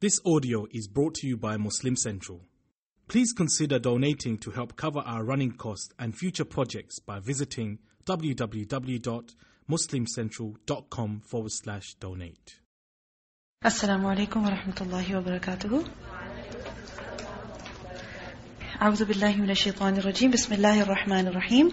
This audio is brought to you by Muslim Central. Please consider donating to help cover our running costs and future projects by visiting www.muslimcentral.com forward slash donate. السلام عليكم ورحمة الله وبركاته أعوذ بالله من الشيطان الرجيم بسم الله الرحمن الرحيم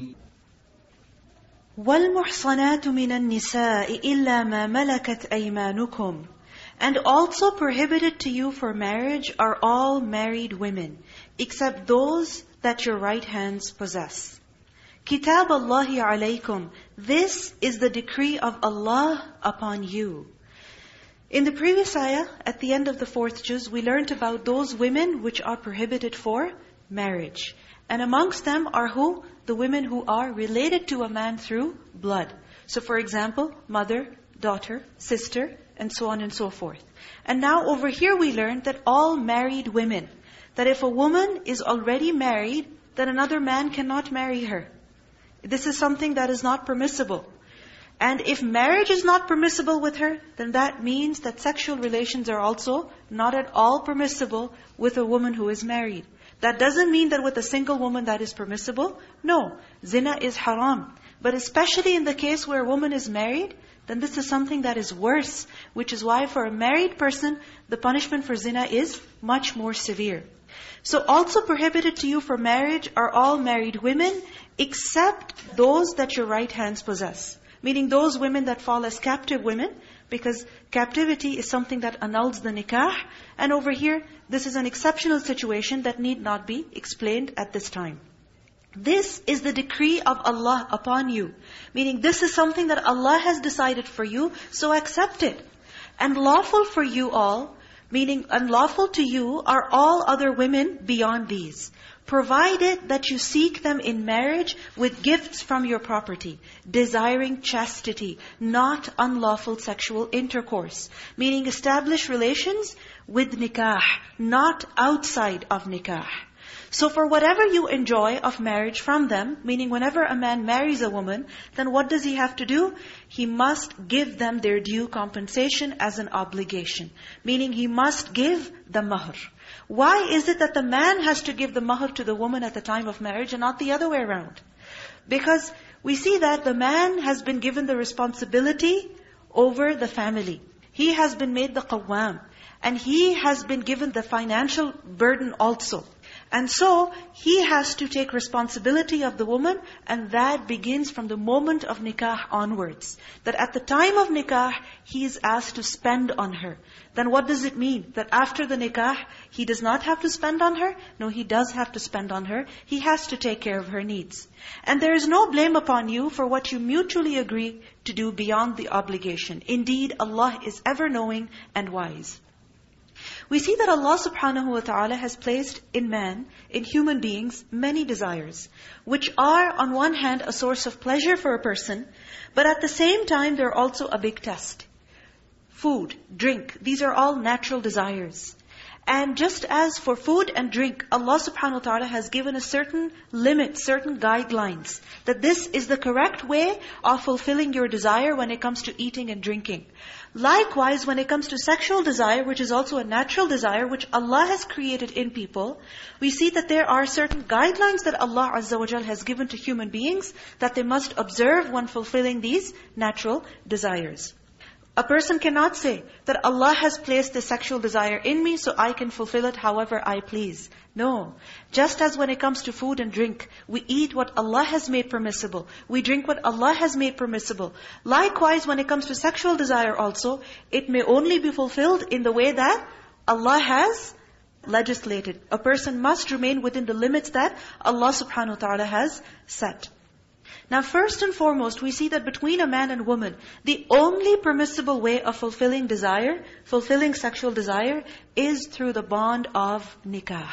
والمحصنات من النساء إلا ما ملكت أيمانكم And also prohibited to you for marriage are all married women, except those that your right hands possess. Kitab Allahi alaykum. This is the decree of Allah upon you. In the previous ayah, at the end of the fourth juz, we learned about those women which are prohibited for marriage. And amongst them are who? The women who are related to a man through blood. So for example, mother, daughter, sister, and so on and so forth. And now over here we learned that all married women, that if a woman is already married, then another man cannot marry her. This is something that is not permissible. And if marriage is not permissible with her, then that means that sexual relations are also not at all permissible with a woman who is married. That doesn't mean that with a single woman that is permissible. No, zina is haram. But especially in the case where a woman is married, then this is something that is worse. Which is why for a married person, the punishment for zina is much more severe. So also prohibited to you for marriage are all married women, except those that your right hands possess. Meaning those women that fall as captive women, because captivity is something that annuls the nikah. And over here, this is an exceptional situation that need not be explained at this time. This is the decree of Allah upon you. Meaning this is something that Allah has decided for you, so accept it. And lawful for you all, meaning unlawful to you, are all other women beyond these provided that you seek them in marriage with gifts from your property, desiring chastity, not unlawful sexual intercourse. Meaning establish relations with nikah, not outside of nikah. So for whatever you enjoy of marriage from them, meaning whenever a man marries a woman, then what does he have to do? He must give them their due compensation as an obligation. Meaning he must give the mahr. Why is it that the man has to give the mahr to the woman at the time of marriage and not the other way around? Because we see that the man has been given the responsibility over the family. He has been made the qawwam. And he has been given the financial burden also. And so, he has to take responsibility of the woman, and that begins from the moment of nikah onwards. That at the time of nikah, he is asked to spend on her. Then what does it mean? That after the nikah, he does not have to spend on her? No, he does have to spend on her. He has to take care of her needs. And there is no blame upon you for what you mutually agree to do beyond the obligation. Indeed, Allah is ever knowing and wise. We see that Allah subhanahu wa ta'ala has placed in man, in human beings, many desires, which are on one hand a source of pleasure for a person, but at the same time they're also a big test. Food, drink, these are all natural desires. And just as for food and drink, Allah subhanahu wa ta'ala has given a certain limit, certain guidelines, that this is the correct way of fulfilling your desire when it comes to eating and drinking. Likewise, when it comes to sexual desire, which is also a natural desire, which Allah has created in people, we see that there are certain guidelines that Allah Azza wa Jal has given to human beings that they must observe when fulfilling these natural desires. A person cannot say that Allah has placed the sexual desire in me so I can fulfill it however I please. No. Just as when it comes to food and drink, we eat what Allah has made permissible. We drink what Allah has made permissible. Likewise, when it comes to sexual desire also, it may only be fulfilled in the way that Allah has legislated. A person must remain within the limits that Allah subhanahu wa ta'ala has set. Now first and foremost, we see that between a man and woman, the only permissible way of fulfilling desire, fulfilling sexual desire, is through the bond of nikah.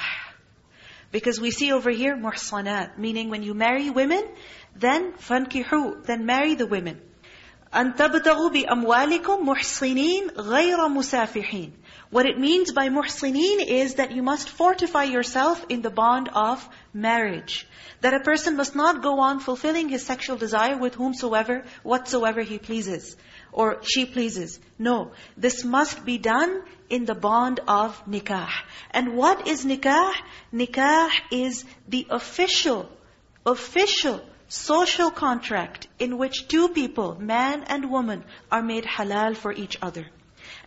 Because we see over here, muhsanat, meaning when you marry women, then fankihu, then marry the women. أَن تَبْتَغُوا بِأَمْوَالِكُمْ مُحْصِنِينَ غَيْرَ مُسَافِحِينَ What it means by muhsinin is that you must fortify yourself in the bond of marriage. That a person must not go on fulfilling his sexual desire with whomsoever, whatsoever he pleases, or she pleases. No, this must be done in the bond of nikah. And what is nikah? Nikah is the official, official social contract in which two people, man and woman, are made halal for each other.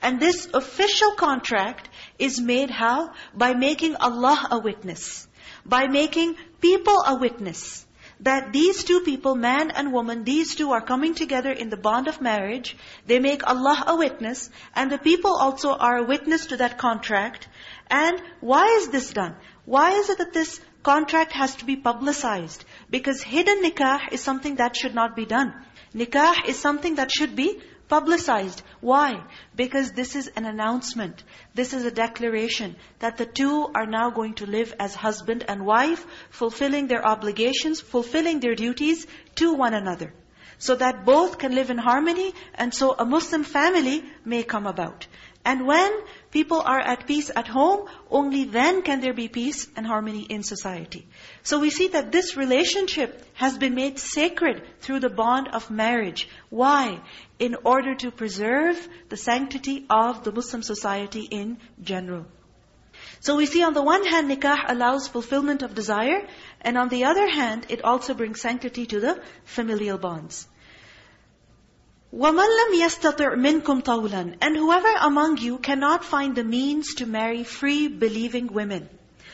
And this official contract is made how? By making Allah a witness. By making people a witness. That these two people, man and woman, these two are coming together in the bond of marriage. They make Allah a witness. And the people also are a witness to that contract. And why is this done? Why is it that this contract has to be publicized? Because hidden nikah is something that should not be done. Nikah is something that should be publicized. Why? Because this is an announcement. This is a declaration that the two are now going to live as husband and wife, fulfilling their obligations, fulfilling their duties to one another. So that both can live in harmony and so a Muslim family may come about. And when people are at peace at home, only then can there be peace and harmony in society. So we see that this relationship has been made sacred through the bond of marriage. Why? In order to preserve the sanctity of the Muslim society in general. So we see on the one hand, nikah allows fulfillment of desire, and on the other hand, it also brings sanctity to the familial bonds. وَمَنْ لَمْ يَسْتَطِعْ مِنْكُمْ طَوْلًا And whoever among you cannot find the means to marry free believing women.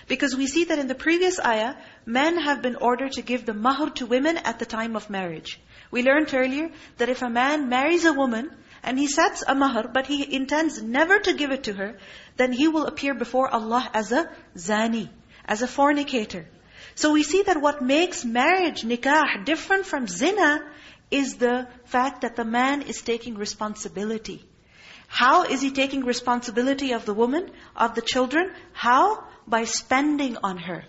Because we see that in the previous ayah, men have been ordered to give the mahr to women at the time of marriage. We learned earlier that if a man marries a woman, and he sets a mahr, but he intends never to give it to her, then he will appear before Allah as a zani, as a fornicator. So we see that what makes marriage, nikah, different from zina is the fact that the man is taking responsibility. How is he taking responsibility of the woman, of the children? How? By spending on her.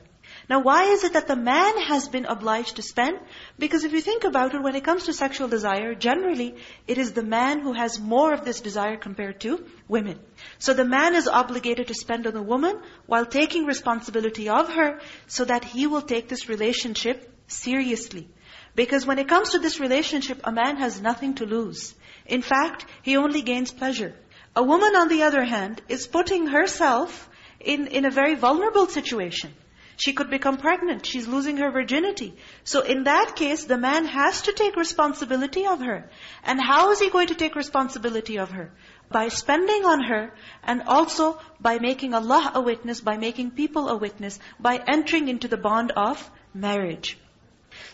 Now why is it that the man has been obliged to spend? Because if you think about it, when it comes to sexual desire, generally, it is the man who has more of this desire compared to women. So the man is obligated to spend on the woman while taking responsibility of her so that he will take this relationship seriously. Because when it comes to this relationship, a man has nothing to lose. In fact, he only gains pleasure. A woman, on the other hand, is putting herself in, in a very vulnerable situation. She could become pregnant. She's losing her virginity. So in that case, the man has to take responsibility of her. And how is he going to take responsibility of her? by spending on her, and also by making Allah a witness, by making people a witness, by entering into the bond of marriage.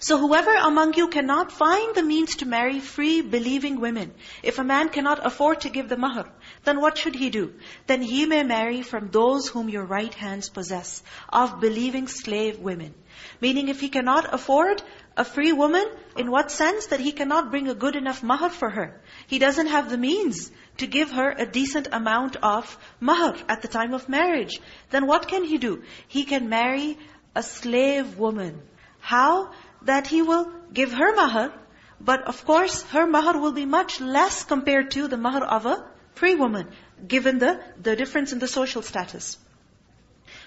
So whoever among you cannot find the means to marry free, believing women, if a man cannot afford to give the mahr, then what should he do? Then he may marry from those whom your right hands possess, of believing slave women. Meaning if he cannot afford a free woman, in what sense? That he cannot bring a good enough mahr for her. He doesn't have the means to give her a decent amount of mahr at the time of marriage. Then what can he do? He can marry a slave woman. How? That he will give her mahar, but of course her mahar will be much less compared to the mahr of a free woman, given the, the difference in the social status.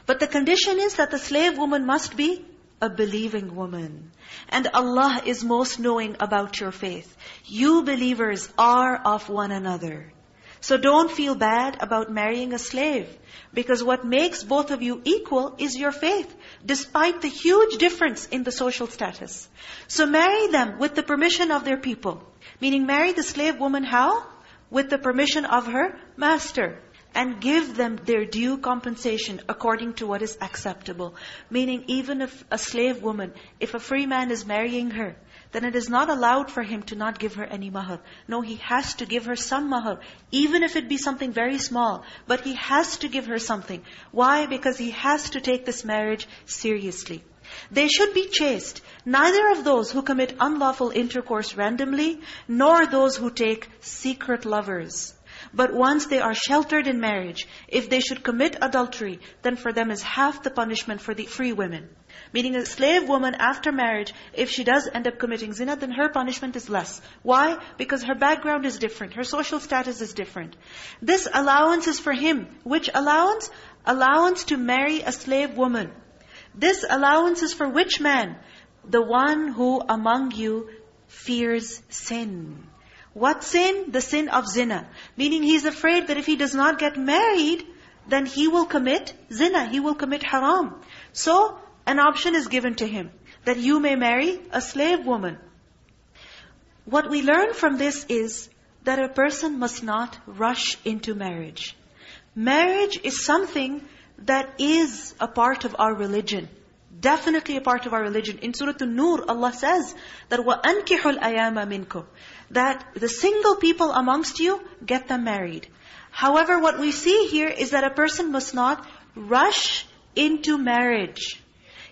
But the condition is that the slave woman must be a believing woman. And Allah is most knowing about your faith. You believers are of one another. So don't feel bad about marrying a slave. Because what makes both of you equal is your faith, despite the huge difference in the social status. So marry them with the permission of their people. Meaning marry the slave woman how? With the permission of her master and give them their due compensation according to what is acceptable. Meaning even if a slave woman, if a free man is marrying her, then it is not allowed for him to not give her any mahar. No, he has to give her some mahar, even if it be something very small. But he has to give her something. Why? Because he has to take this marriage seriously. They should be chaste, neither of those who commit unlawful intercourse randomly, nor those who take secret lovers. But once they are sheltered in marriage, if they should commit adultery, then for them is half the punishment for the free women. Meaning a slave woman after marriage, if she does end up committing zina, then her punishment is less. Why? Because her background is different. Her social status is different. This allowance is for him. Which allowance? Allowance to marry a slave woman. This allowance is for which man? The one who among you fears sin. What sin? The sin of zina. Meaning he's afraid that if he does not get married, then he will commit zina. He will commit haram. So, an option is given to him. That you may marry a slave woman. What we learn from this is that a person must not rush into marriage. Marriage is something that is a part of our religion. Definitely a part of our religion. In Surah An-Nur, Allah says that وَأَنْكِحُ الْأَيَامَ مِنْكُمْ That the single people amongst you, get them married. However, what we see here is that a person must not rush into marriage.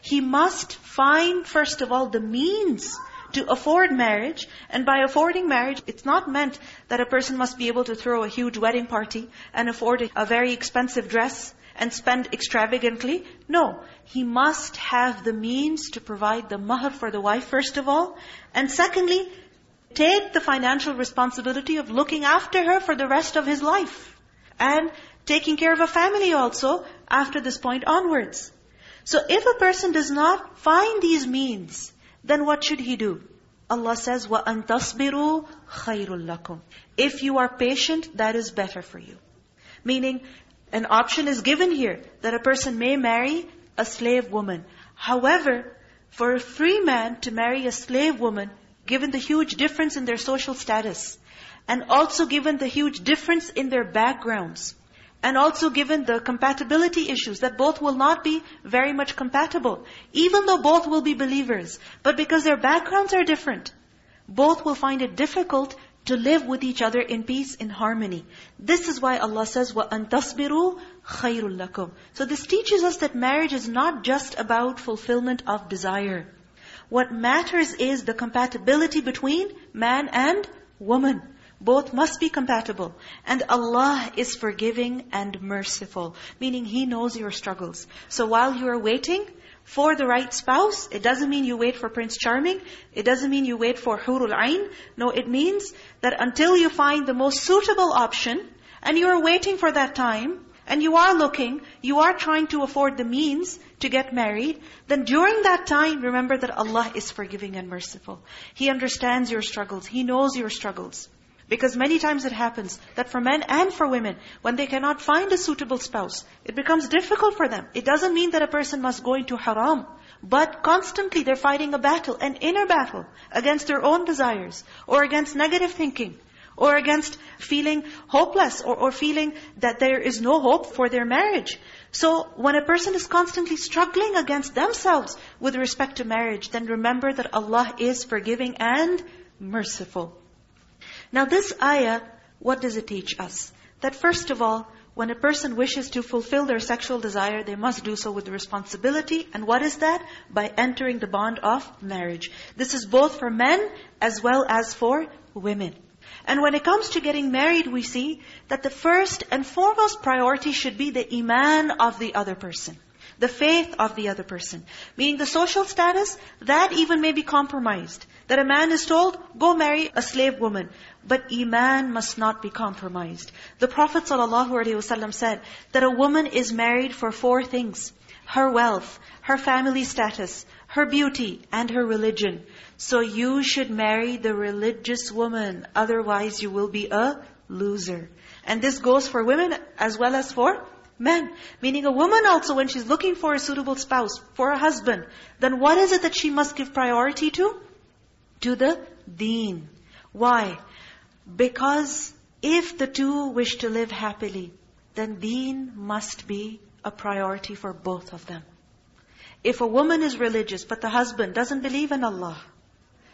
He must find, first of all, the means to afford marriage. And by affording marriage, it's not meant that a person must be able to throw a huge wedding party and afford a very expensive dress and spend extravagantly. No, he must have the means to provide the mahr for the wife, first of all. And secondly, take the financial responsibility of looking after her for the rest of his life. And taking care of a family also after this point onwards. So if a person does not find these means, then what should he do? Allah says, وَأَن تَصْبِرُوا خَيْرٌ لَكُمْ If you are patient, that is better for you. Meaning, an option is given here that a person may marry a slave woman. However, for a free man to marry a slave woman, given the huge difference in their social status, and also given the huge difference in their backgrounds, and also given the compatibility issues, that both will not be very much compatible, even though both will be believers. But because their backgrounds are different, both will find it difficult to live with each other in peace, in harmony. This is why Allah says, وَأَن تَصْبِرُوا خَيْرٌ لَكُمْ So this teaches us that marriage is not just about fulfillment of desire. What matters is the compatibility between man and woman. Both must be compatible. And Allah is forgiving and merciful. Meaning He knows your struggles. So while you are waiting, for the right spouse. It doesn't mean you wait for Prince Charming. It doesn't mean you wait for Hurul Ain. No, it means that until you find the most suitable option, and you are waiting for that time, and you are looking, you are trying to afford the means to get married, then during that time, remember that Allah is forgiving and merciful. He understands your struggles. He knows your struggles. Because many times it happens that for men and for women, when they cannot find a suitable spouse, it becomes difficult for them. It doesn't mean that a person must go into haram. But constantly they're fighting a battle, an inner battle, against their own desires, or against negative thinking, or against feeling hopeless or, or feeling that there is no hope for their marriage. So when a person is constantly struggling against themselves with respect to marriage, then remember that Allah is forgiving and merciful. Now this ayah, what does it teach us? That first of all, when a person wishes to fulfill their sexual desire, they must do so with responsibility. And what is that? By entering the bond of marriage. This is both for men as well as for women. And when it comes to getting married, we see that the first and foremost priority should be the iman of the other person. The faith of the other person. Meaning the social status, that even may be compromised. That a man is told, go marry a slave woman. But iman must not be compromised. The Prophet ﷺ said that a woman is married for four things. Her wealth, her family status, her beauty, and her religion. So you should marry the religious woman. Otherwise you will be a loser. And this goes for women as well as for men. Meaning a woman also when she's looking for a suitable spouse, for a husband, then what is it that she must give priority to? To the deen. Why? Because if the two wish to live happily, then deen must be a priority for both of them. If a woman is religious, but the husband doesn't believe in Allah,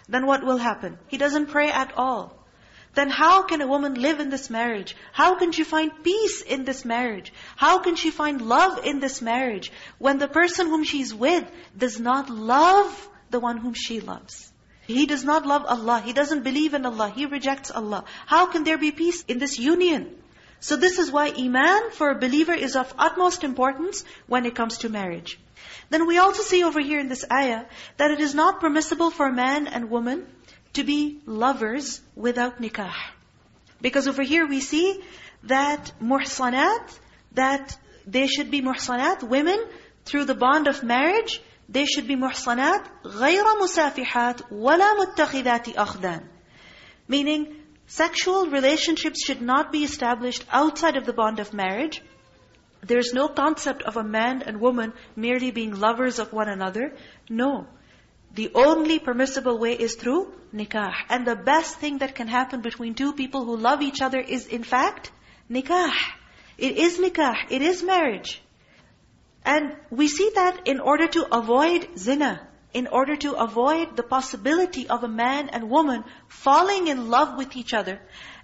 then what will happen? He doesn't pray at all. Then how can a woman live in this marriage? How can she find peace in this marriage? How can she find love in this marriage? When the person whom she's with does not love the one whom she loves. He does not love Allah. He doesn't believe in Allah. He rejects Allah. How can there be peace in this union? So this is why Iman for a believer is of utmost importance when it comes to marriage. Then we also see over here in this ayah that it is not permissible for a man and woman to be lovers without nikah. Because over here we see that muhsanat, that they should be muhsanat, women, through the bond of marriage, they should be muhsanat, غَيْرَ مُسَافِحَات وَلَا مُتَّخِذَاتِ أَخْدَانِ Meaning, sexual relationships should not be established outside of the bond of marriage. There's no concept of a man and woman merely being lovers of one another. No. The only permissible way is through nikah. And the best thing that can happen between two people who love each other is in fact nikah. It is nikah. It is marriage. And we see that in order to avoid zina, in order to avoid the possibility of a man and woman falling in love with each other,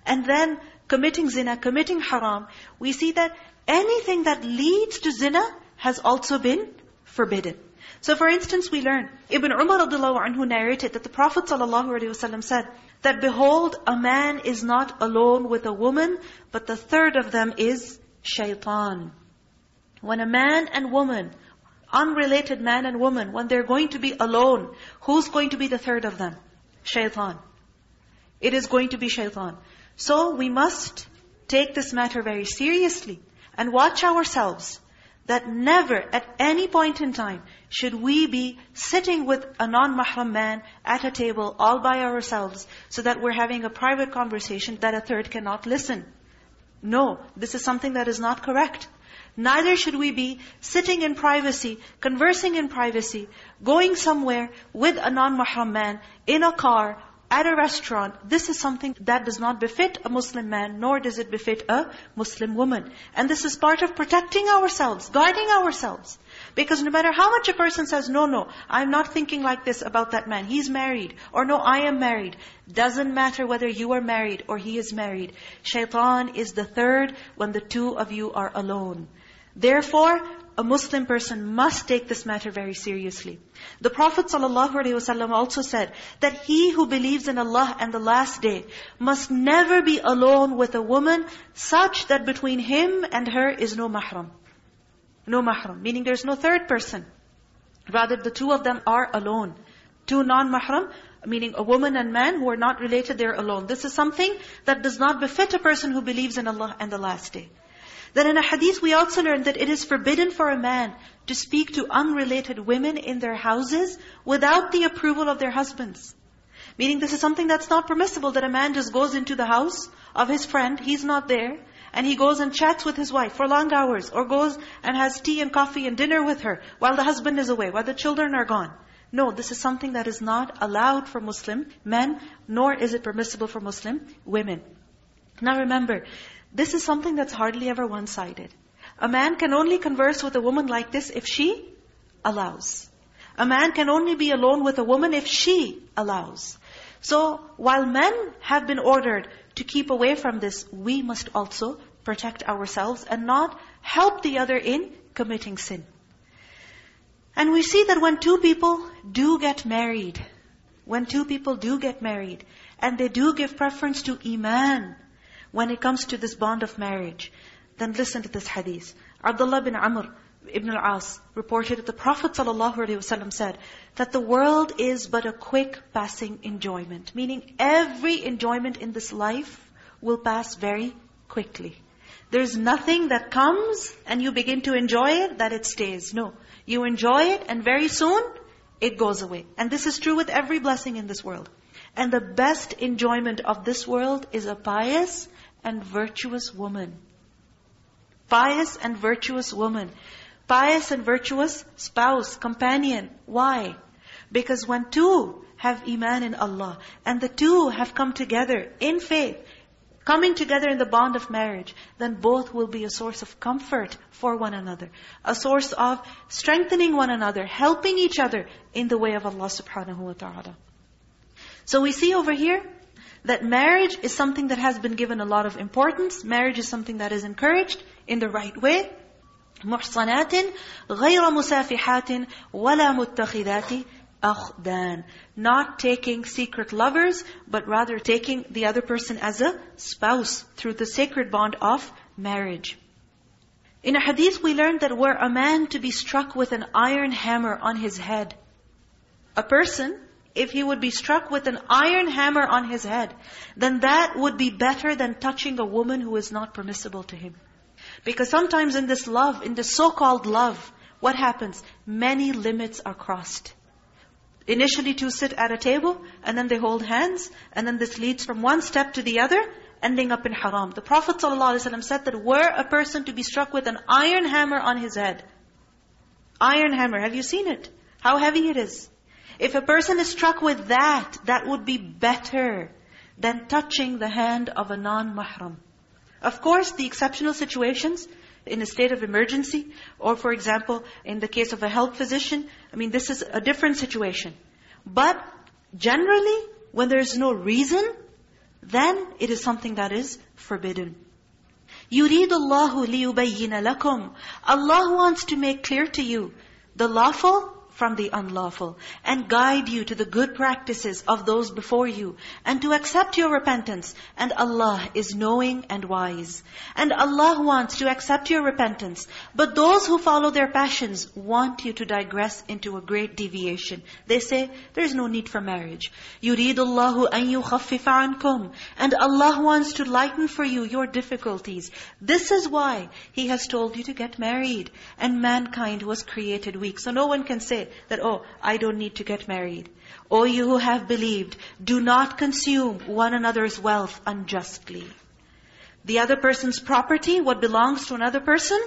and then committing zina, committing haram, we see that anything that leads to zina has also been forbidden. So for instance, we learn, Ibn Umar anhu narrated that the Prophet ﷺ said, that behold, a man is not alone with a woman, but the third of them is shaitan. When a man and woman, unrelated man and woman, when they're going to be alone, who's going to be the third of them? Shaitan. It is going to be shaitan. So we must take this matter very seriously and watch ourselves that never at any point in time should we be sitting with a non-mahram man at a table all by ourselves so that we're having a private conversation that a third cannot listen. No, this is something that is not correct. Neither should we be sitting in privacy, conversing in privacy, going somewhere with a non-mahram man, in a car, at a restaurant. This is something that does not befit a Muslim man, nor does it befit a Muslim woman. And this is part of protecting ourselves, guarding ourselves. Because no matter how much a person says, no, no, I'm not thinking like this about that man. He's married. Or no, I am married. Doesn't matter whether you are married or he is married. Shaitan is the third when the two of you are alone. Therefore, a Muslim person must take this matter very seriously. The Prophet ﷺ also said that he who believes in Allah and the last day must never be alone with a woman such that between him and her is no mahram. No mahram, meaning there's no third person. Rather, the two of them are alone. Two non-mahram, meaning a woman and man who are not related, they're alone. This is something that does not befit a person who believes in Allah and the last day. Then in a hadith we also learn that it is forbidden for a man to speak to unrelated women in their houses without the approval of their husbands. Meaning this is something that's not permissible, that a man just goes into the house of his friend, he's not there, and he goes and chats with his wife for long hours, or goes and has tea and coffee and dinner with her, while the husband is away, while the children are gone. No, this is something that is not allowed for Muslim men, nor is it permissible for Muslim women. Now remember, this is something that's hardly ever one-sided. A man can only converse with a woman like this if she allows. A man can only be alone with a woman if she allows. So, while men have been ordered to keep away from this, we must also protect ourselves and not help the other in committing sin. And we see that when two people do get married, when two people do get married, and they do give preference to Iman, when it comes to this bond of marriage, then listen to this hadith. Abdullah bin Amr ibn al-As reported that the Prophet ﷺ said that the world is but a quick passing enjoyment. Meaning every enjoyment in this life will pass very quickly. There's nothing that comes and you begin to enjoy it that it stays. No. You enjoy it and very soon it goes away. And this is true with every blessing in this world. And the best enjoyment of this world is a pious and virtuous woman. Pious and virtuous woman. Pious and virtuous spouse, companion. Why? Because when two have iman in Allah, and the two have come together in faith, coming together in the bond of marriage, then both will be a source of comfort for one another. A source of strengthening one another, helping each other in the way of Allah subhanahu wa ta'ala. So we see over here that marriage is something that has been given a lot of importance. Marriage is something that is encouraged in the right way. محصنات غير مسافحات ولا متخذات أخدان. Not taking secret lovers, but rather taking the other person as a spouse through the sacred bond of marriage. In a hadith we learned that were a man to be struck with an iron hammer on his head, a person, if he would be struck with an iron hammer on his head, then that would be better than touching a woman who is not permissible to him. Because sometimes in this love, in this so-called love, what happens? Many limits are crossed. Initially two sit at a table, and then they hold hands, and then this leads from one step to the other, ending up in haram. The Prophet ﷺ said that were a person to be struck with an iron hammer on his head, iron hammer, have you seen it? How heavy it is. If a person is struck with that, that would be better than touching the hand of a non-mahram. Of course, the exceptional situations, in a state of emergency, or for example, in the case of a health physician, I mean, this is a different situation. But generally, when there is no reason, then it is something that is forbidden. يُرِيدُ اللَّهُ لِيُبَيِّنَ لَكُمْ Allah wants to make clear to you the lawful from the unlawful and guide you to the good practices of those before you and to accept your repentance. And Allah is knowing and wise. And Allah wants to accept your repentance. But those who follow their passions want you to digress into a great deviation. They say, there's no need for marriage. يُرِيدُ اللَّهُ أَن يُخَفِّفَ عَنْكُمْ And Allah wants to lighten for you your difficulties. This is why He has told you to get married. And mankind was created weak. So no one can say, that, oh, I don't need to get married. O you who have believed, do not consume one another's wealth unjustly. The other person's property, what belongs to another person,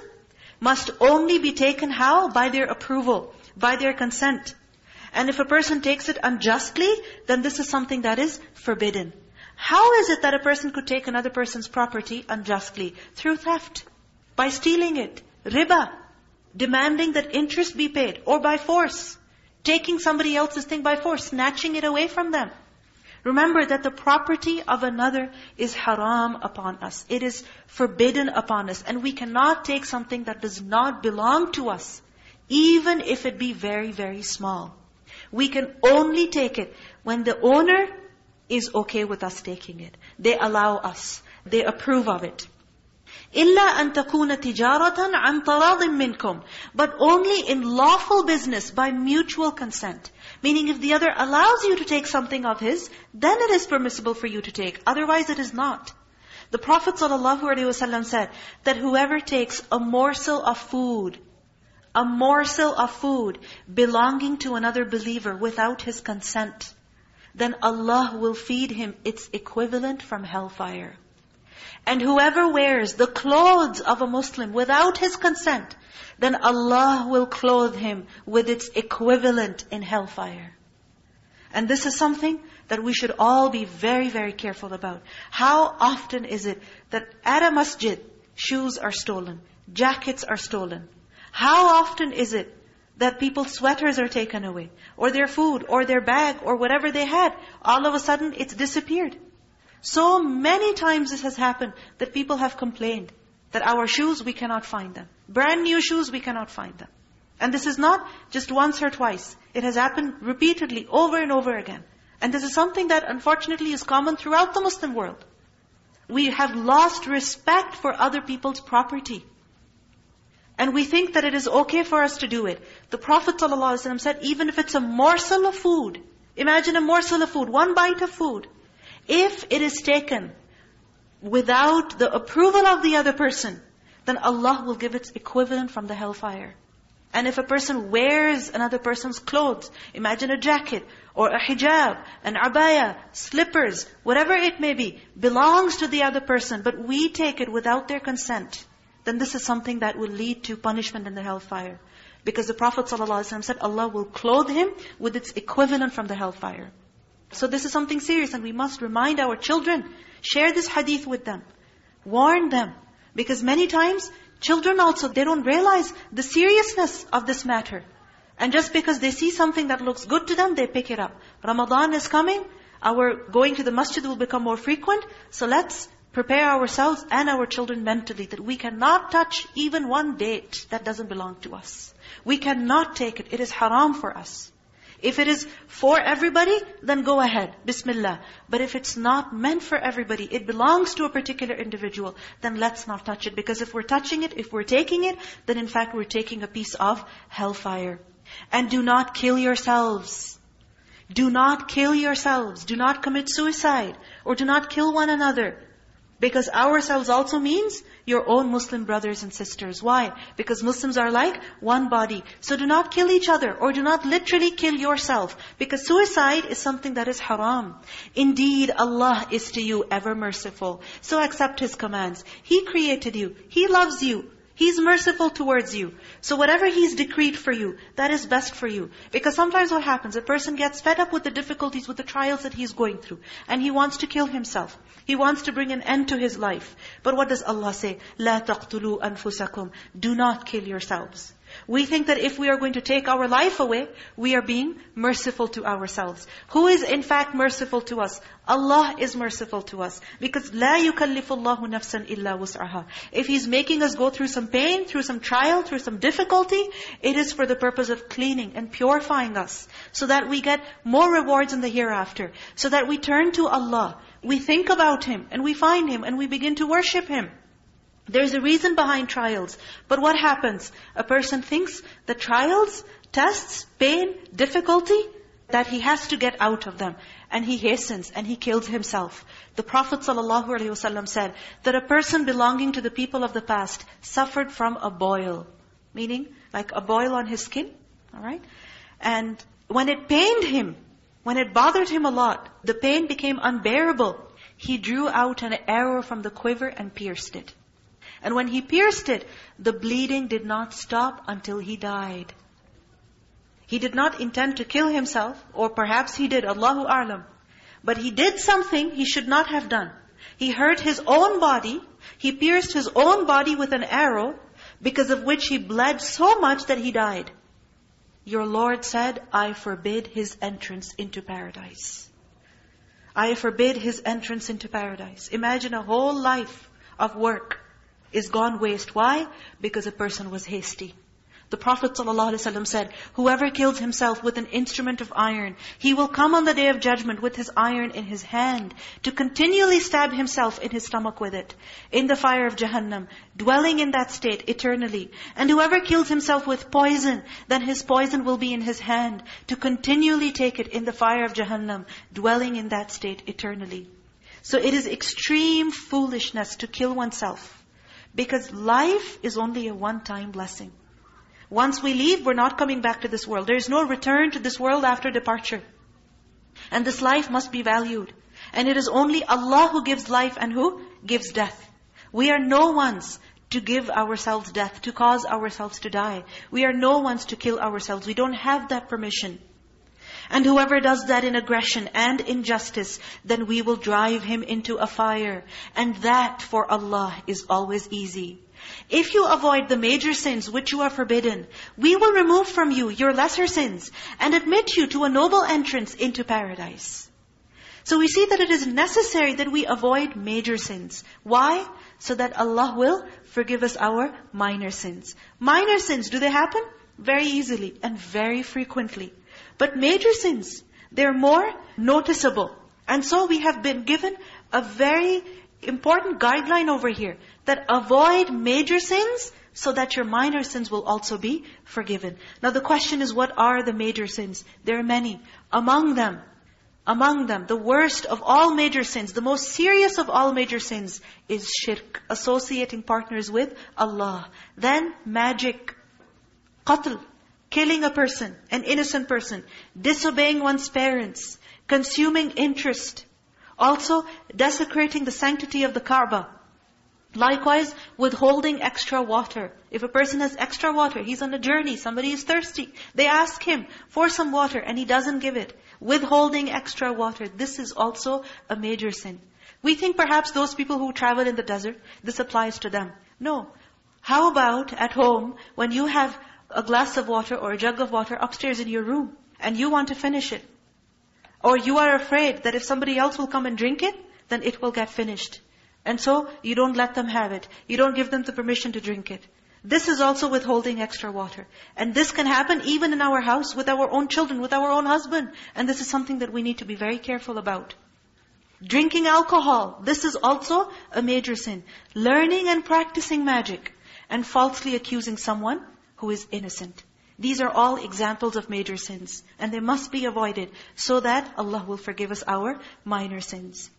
must only be taken how? By their approval, by their consent. And if a person takes it unjustly, then this is something that is forbidden. How is it that a person could take another person's property unjustly? Through theft. By stealing it. Riba demanding that interest be paid, or by force, taking somebody else's thing by force, snatching it away from them. Remember that the property of another is haram upon us. It is forbidden upon us. And we cannot take something that does not belong to us, even if it be very, very small. We can only take it when the owner is okay with us taking it. They allow us. They approve of it. إِلَّا أَن تَكُونَ تِجَارَةً عَن تَرَاضٍ مِّنْكُمْ But only in lawful business by mutual consent. Meaning if the other allows you to take something of his, then it is permissible for you to take. Otherwise it is not. The Prophet ﷺ said that whoever takes a morsel of food, a morsel of food belonging to another believer without his consent, then Allah will feed him its equivalent from hellfire. And whoever wears the clothes of a Muslim without his consent, then Allah will clothe him with its equivalent in hellfire. And this is something that we should all be very, very careful about. How often is it that at a masjid, shoes are stolen, jackets are stolen? How often is it that people's sweaters are taken away, or their food, or their bag, or whatever they had, all of a sudden it's disappeared. So many times this has happened that people have complained that our shoes, we cannot find them. Brand new shoes, we cannot find them. And this is not just once or twice. It has happened repeatedly, over and over again. And this is something that unfortunately is common throughout the Muslim world. We have lost respect for other people's property. And we think that it is okay for us to do it. The Prophet ﷺ said, even if it's a morsel of food, imagine a morsel of food, one bite of food. If it is taken without the approval of the other person, then Allah will give its equivalent from the hellfire. And if a person wears another person's clothes, imagine a jacket, or a hijab, an abaya, slippers, whatever it may be, belongs to the other person, but we take it without their consent, then this is something that will lead to punishment in the hellfire. Because the Prophet ﷺ said, Allah will clothe him with its equivalent from the hellfire. So this is something serious and we must remind our children, share this hadith with them, warn them. Because many times, children also, they don't realize the seriousness of this matter. And just because they see something that looks good to them, they pick it up. Ramadan is coming, our going to the masjid will become more frequent, so let's prepare ourselves and our children mentally that we cannot touch even one date that doesn't belong to us. We cannot take it. It is haram for us. If it is for everybody, then go ahead. Bismillah. But if it's not meant for everybody, it belongs to a particular individual, then let's not touch it. Because if we're touching it, if we're taking it, then in fact we're taking a piece of hellfire. And do not kill yourselves. Do not kill yourselves. Do not commit suicide. Or do not kill one another. Because ourselves also means your own Muslim brothers and sisters. Why? Because Muslims are like one body. So do not kill each other or do not literally kill yourself. Because suicide is something that is haram. Indeed, Allah is to you ever merciful. So accept His commands. He created you. He loves you. He's merciful towards you. So whatever He's decreed for you, that is best for you. Because sometimes what happens, a person gets fed up with the difficulties, with the trials that he's going through. And he wants to kill himself. He wants to bring an end to his life. But what does Allah say? لَا تَقْتُلُوا أَنفُسَكُمْ Do not kill yourselves. We think that if we are going to take our life away, we are being merciful to ourselves. Who is in fact merciful to us? Allah is merciful to us. Because لَا يُكَلِّفُ اللَّهُ نَفْسًا إِلَّا وُسْعَهَا If He's making us go through some pain, through some trial, through some difficulty, it is for the purpose of cleaning and purifying us. So that we get more rewards in the hereafter. So that we turn to Allah. We think about Him and we find Him and we begin to worship Him. There's a reason behind trials. But what happens? A person thinks the trials, tests, pain, difficulty, that he has to get out of them. And he hastens and he kills himself. The Prophet ﷺ said that a person belonging to the people of the past suffered from a boil. Meaning, like a boil on his skin. all right? And when it pained him, when it bothered him a lot, the pain became unbearable. He drew out an arrow from the quiver and pierced it. And when he pierced it, the bleeding did not stop until he died. He did not intend to kill himself, or perhaps he did, Allahu A'lam. But he did something he should not have done. He hurt his own body, he pierced his own body with an arrow, because of which he bled so much that he died. Your Lord said, I forbid his entrance into paradise. I forbid his entrance into paradise. Imagine a whole life of work is gone waste. Why? Because a person was hasty. The Prophet ﷺ said, whoever kills himself with an instrument of iron, he will come on the day of judgment with his iron in his hand, to continually stab himself in his stomach with it, in the fire of Jahannam, dwelling in that state eternally. And whoever kills himself with poison, then his poison will be in his hand, to continually take it in the fire of Jahannam, dwelling in that state eternally. So it is extreme foolishness to kill oneself. Because life is only a one-time blessing. Once we leave, we're not coming back to this world. There is no return to this world after departure. And this life must be valued. And it is only Allah who gives life and who gives death. We are no ones to give ourselves death, to cause ourselves to die. We are no ones to kill ourselves. We don't have that permission. And whoever does that in aggression and injustice, then we will drive him into a fire. And that for Allah is always easy. If you avoid the major sins which you are forbidden, we will remove from you your lesser sins and admit you to a noble entrance into paradise. So we see that it is necessary that we avoid major sins. Why? So that Allah will forgive us our minor sins. Minor sins, do they happen? Very easily and very frequently. But major sins, they're more noticeable. And so we have been given a very important guideline over here. That avoid major sins so that your minor sins will also be forgiven. Now the question is, what are the major sins? There are many. Among them, among them, the worst of all major sins, the most serious of all major sins is shirk, associating partners with Allah. Then magic, qatl, killing a person, an innocent person, disobeying one's parents, consuming interest, also desecrating the sanctity of the Kaaba. Likewise, withholding extra water. If a person has extra water, he's on a journey, somebody is thirsty. They ask him for some water and he doesn't give it. Withholding extra water. This is also a major sin. We think perhaps those people who travel in the desert, this applies to them. No. How about at home, when you have a glass of water or a jug of water upstairs in your room, and you want to finish it? Or you are afraid that if somebody else will come and drink it, then it will get finished. And so, you don't let them have it. You don't give them the permission to drink it. This is also withholding extra water. And this can happen even in our house, with our own children, with our own husband. And this is something that we need to be very careful about. Drinking alcohol, this is also a major sin. Learning and practicing magic, and falsely accusing someone who is innocent. These are all examples of major sins. And they must be avoided, so that Allah will forgive us our minor sins.